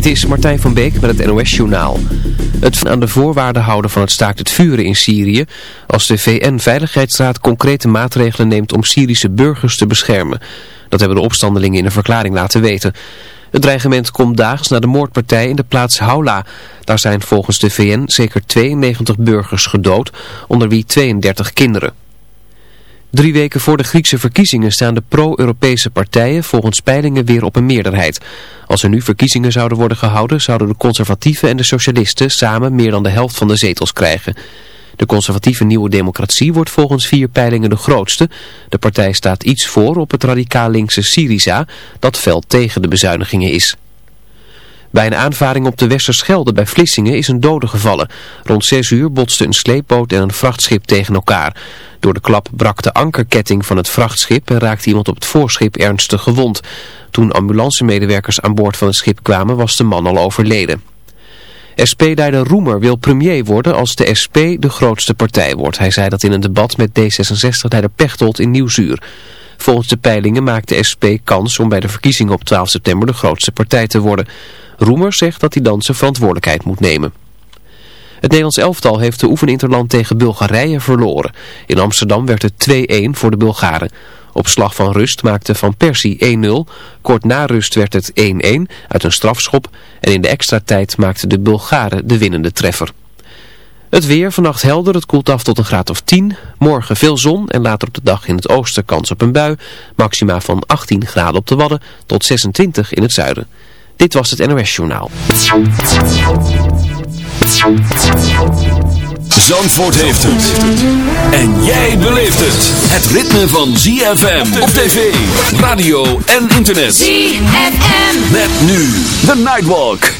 Dit is Martijn van Beek met het NOS-journaal. Het aan de voorwaarden houden van het staakt het vuren in Syrië... als de VN-veiligheidsraad concrete maatregelen neemt om Syrische burgers te beschermen. Dat hebben de opstandelingen in een verklaring laten weten. Het dreigement komt daags na de moordpartij in de plaats Haula. Daar zijn volgens de VN zeker 92 burgers gedood, onder wie 32 kinderen. Drie weken voor de Griekse verkiezingen staan de pro-Europese partijen volgens peilingen weer op een meerderheid. Als er nu verkiezingen zouden worden gehouden, zouden de conservatieven en de socialisten samen meer dan de helft van de zetels krijgen. De conservatieve Nieuwe Democratie wordt volgens vier peilingen de grootste. De partij staat iets voor op het radicaal linkse Syriza, dat fel tegen de bezuinigingen is. Bij een aanvaring op de Westerschelde bij Vlissingen is een dode gevallen. Rond 6 uur botsten een sleepboot en een vrachtschip tegen elkaar. Door de klap brak de ankerketting van het vrachtschip en raakte iemand op het voorschip ernstig gewond. Toen ambulancemedewerkers aan boord van het schip kwamen was de man al overleden. SP-leider Roemer wil premier worden als de SP de grootste partij wordt. Hij zei dat in een debat met D66-leider Pechtold in Nieuwsuur. Volgens de peilingen maakt de SP kans om bij de verkiezingen op 12 september de grootste partij te worden. Roemer zegt dat hij dan zijn verantwoordelijkheid moet nemen. Het Nederlands elftal heeft de oefeninterland tegen Bulgarije verloren. In Amsterdam werd het 2-1 voor de Bulgaren. Op slag van rust maakte Van Persie 1-0. Kort na rust werd het 1-1 uit een strafschop. En in de extra tijd maakten de Bulgaren de winnende treffer. Het weer, vannacht helder, het koelt af tot een graad of 10. Morgen veel zon en later op de dag in het oosten kans op een bui. Maxima van 18 graden op de Wadden tot 26 in het zuiden. Dit was het NOS Journaal. Zandvoort heeft het. En jij beleeft het. Het ritme van ZFM op tv, radio en internet. ZFM. Met nu The Nightwalk.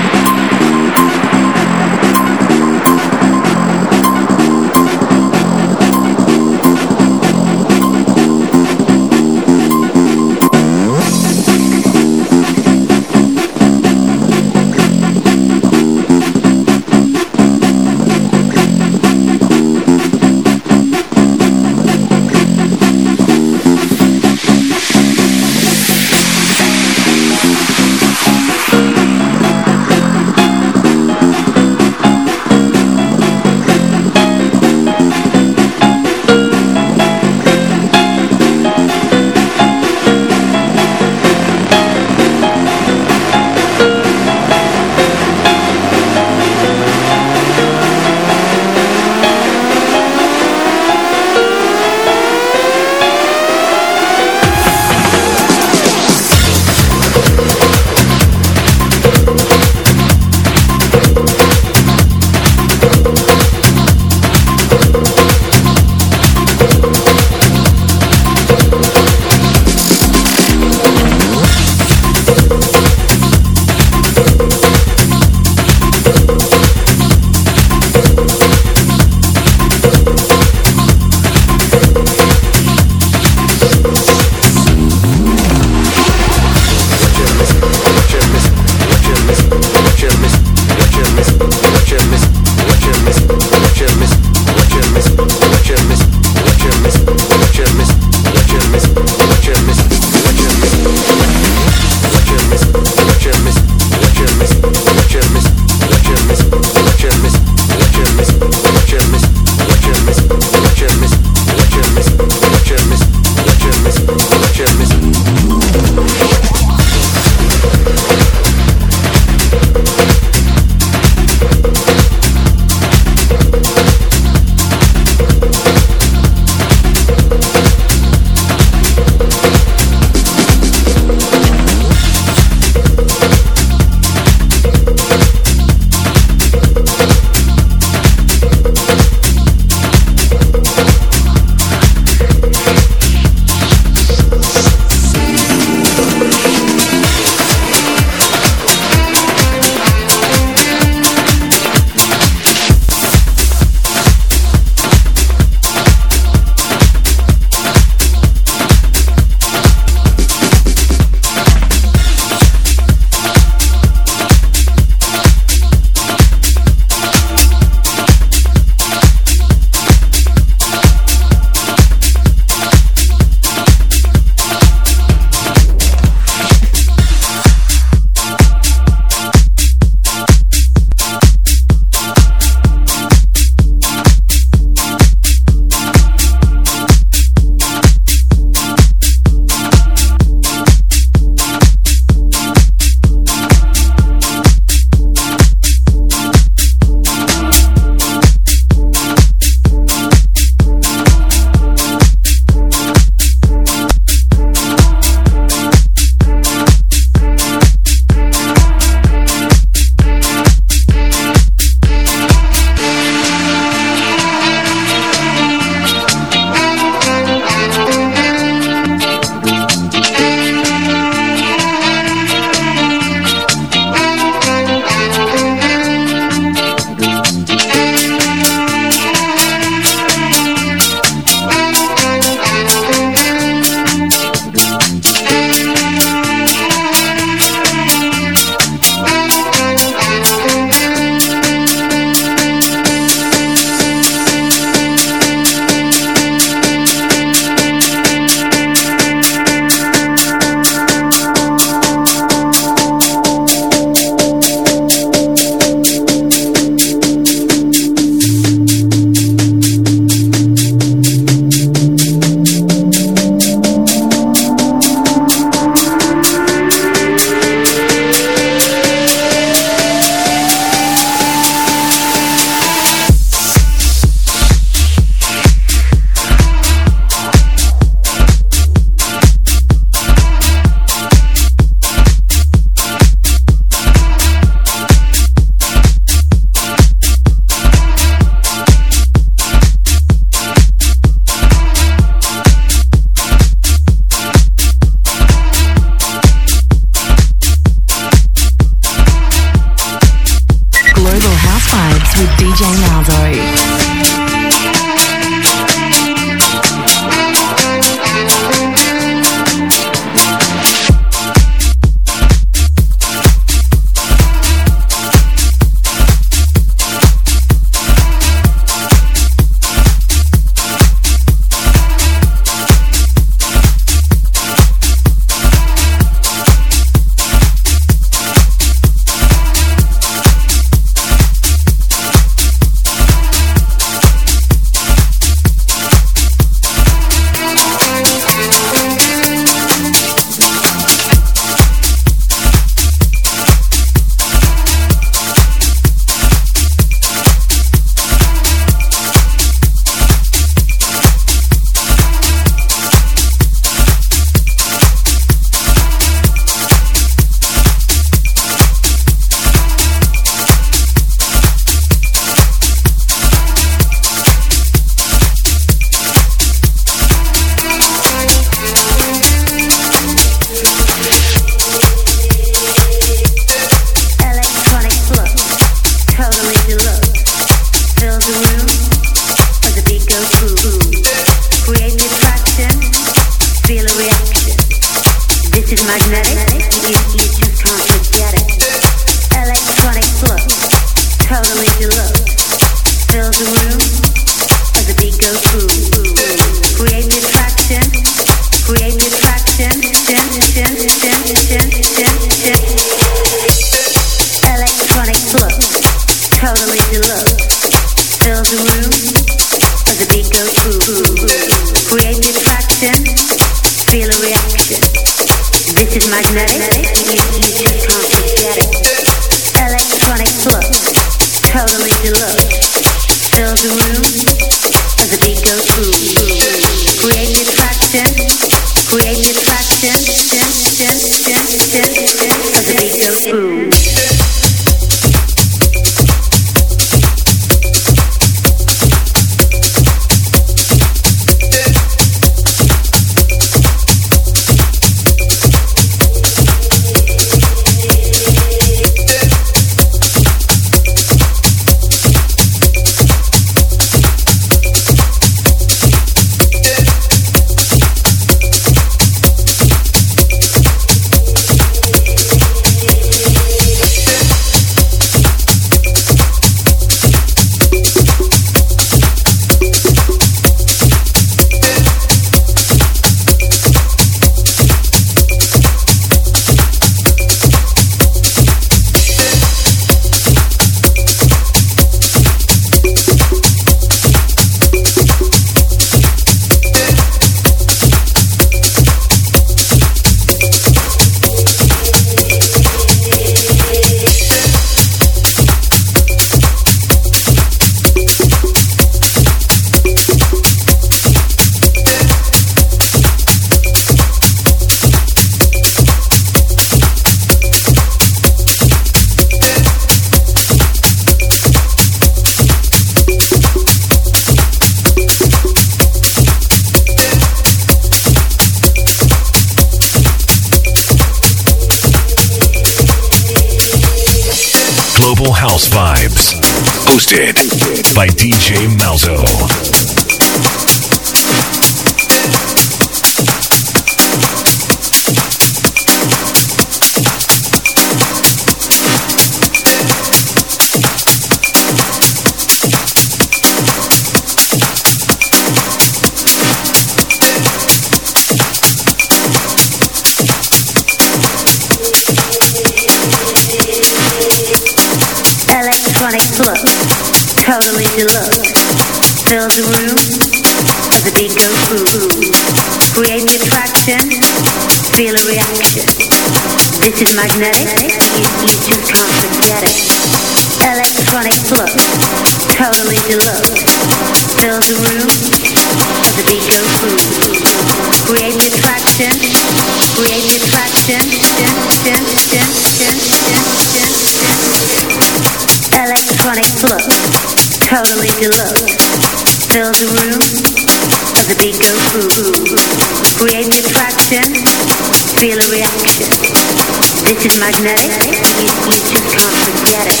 magnetic, you, you just can't forget it.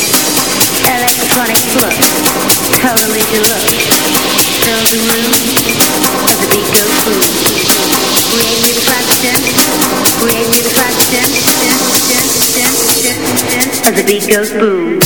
Electronic look, totally deluxe. Fill the room, till the beat goes boom. Create new fraction, create new fraction, till the beat goes boom.